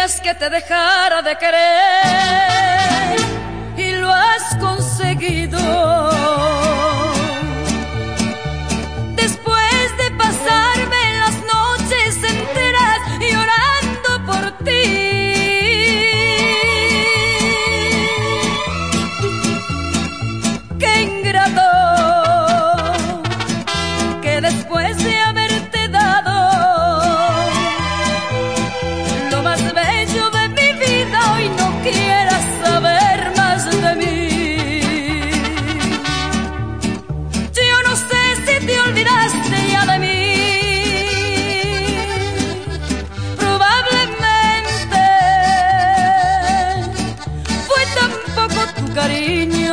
querías que te dejara de querer y lo has conseguido.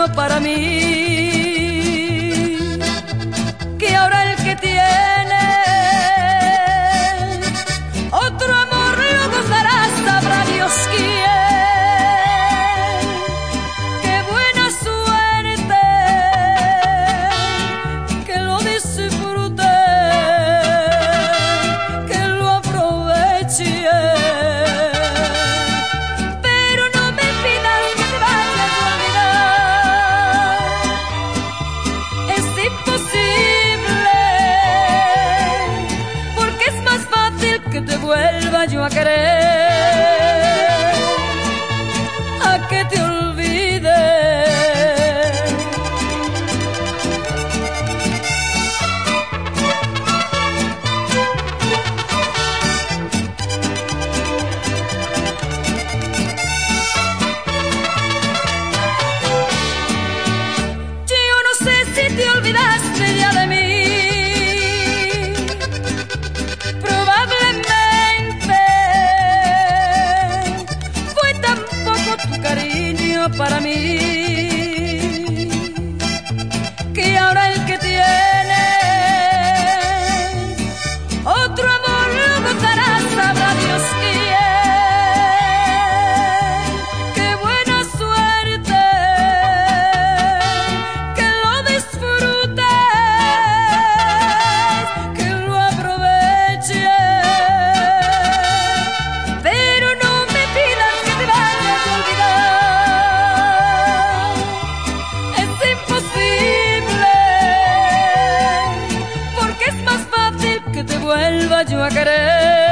Para mí banho a querer. para mí. de uma grande